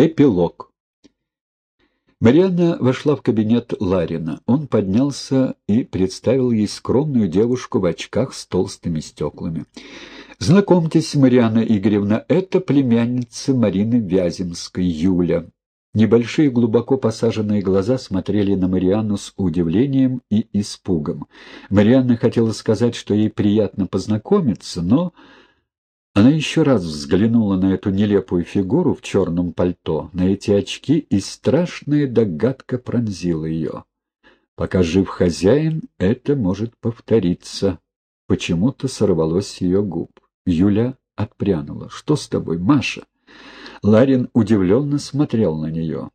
Эпилог. Марианна вошла в кабинет Ларина. Он поднялся и представил ей скромную девушку в очках с толстыми стеклами. «Знакомьтесь, Марианна Игоревна, это племянница Марины Вяземской, Юля». Небольшие глубоко посаженные глаза смотрели на Марианну с удивлением и испугом. Марианна хотела сказать, что ей приятно познакомиться, но она еще раз взглянула на эту нелепую фигуру в черном пальто, на эти очки, и страшная догадка пронзила ее. Пока жив хозяин, это может повториться. Почему-то сорвалось ее губ. Юля отпрянула. «Что с тобой, Маша?» Ларин удивленно смотрел на нее.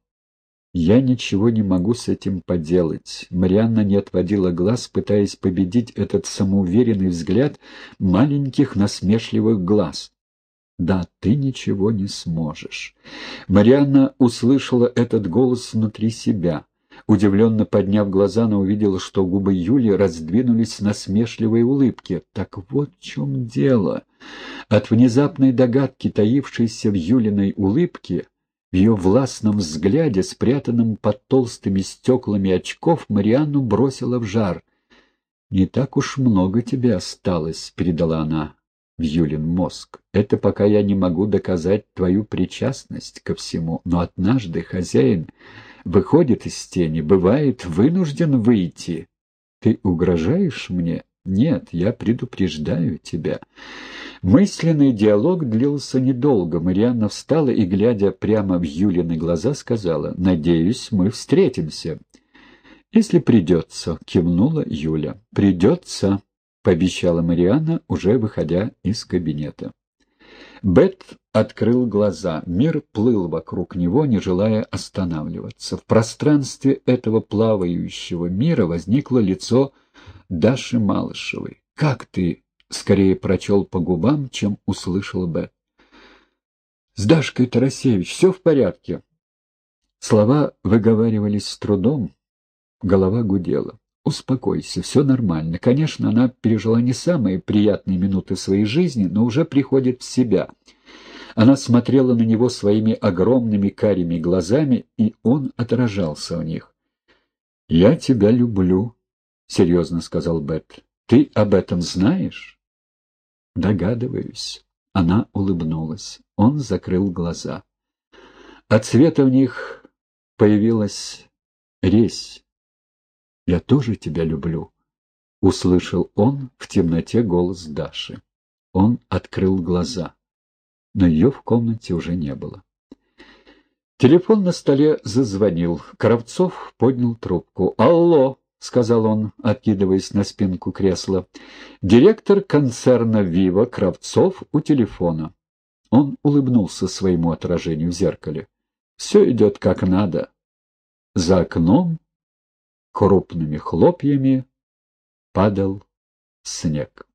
Я ничего не могу с этим поделать. Марианна не отводила глаз, пытаясь победить этот самоуверенный взгляд маленьких насмешливых глаз. «Да, ты ничего не сможешь». Марианна услышала этот голос внутри себя. Удивленно подняв глаза, она увидела, что губы Юли раздвинулись насмешливой улыбке. Так вот в чем дело. От внезапной догадки, таившейся в Юлиной улыбке, в ее властном взгляде, спрятанном под толстыми стеклами очков, Марианну бросила в жар. «Не так уж много тебе осталось», — передала она в Юлин мозг. «Это пока я не могу доказать твою причастность ко всему, но однажды хозяин выходит из тени, бывает вынужден выйти. Ты угрожаешь мне?» «Нет, я предупреждаю тебя». Мысленный диалог длился недолго. Марианна встала и, глядя прямо в Юлины глаза, сказала, «Надеюсь, мы встретимся». «Если придется», — кивнула Юля. «Придется», — пообещала Марианна, уже выходя из кабинета. Бет открыл глаза. Мир плыл вокруг него, не желая останавливаться. В пространстве этого плавающего мира возникло лицо Даши Малышевой. «Как ты?» — скорее прочел по губам, чем услышал Бет. «С Дашкой Тарасевич все в порядке?» Слова выговаривались с трудом, голова гудела. «Успокойся, все нормально. Конечно, она пережила не самые приятные минуты своей жизни, но уже приходит в себя». Она смотрела на него своими огромными карими глазами, и он отражался в них. «Я тебя люблю», — серьезно сказал Бет. «Ты об этом знаешь?» «Догадываюсь». Она улыбнулась. Он закрыл глаза. От цвета в них появилась резь. «Я тоже тебя люблю», — услышал он в темноте голос Даши. Он открыл глаза, но ее в комнате уже не было. Телефон на столе зазвонил. Кравцов поднял трубку. «Алло!» — сказал он, откидываясь на спинку кресла. «Директор концерна «Вива» Кравцов у телефона». Он улыбнулся своему отражению в зеркале. «Все идет как надо». За окном крупными хлопьями падал снег.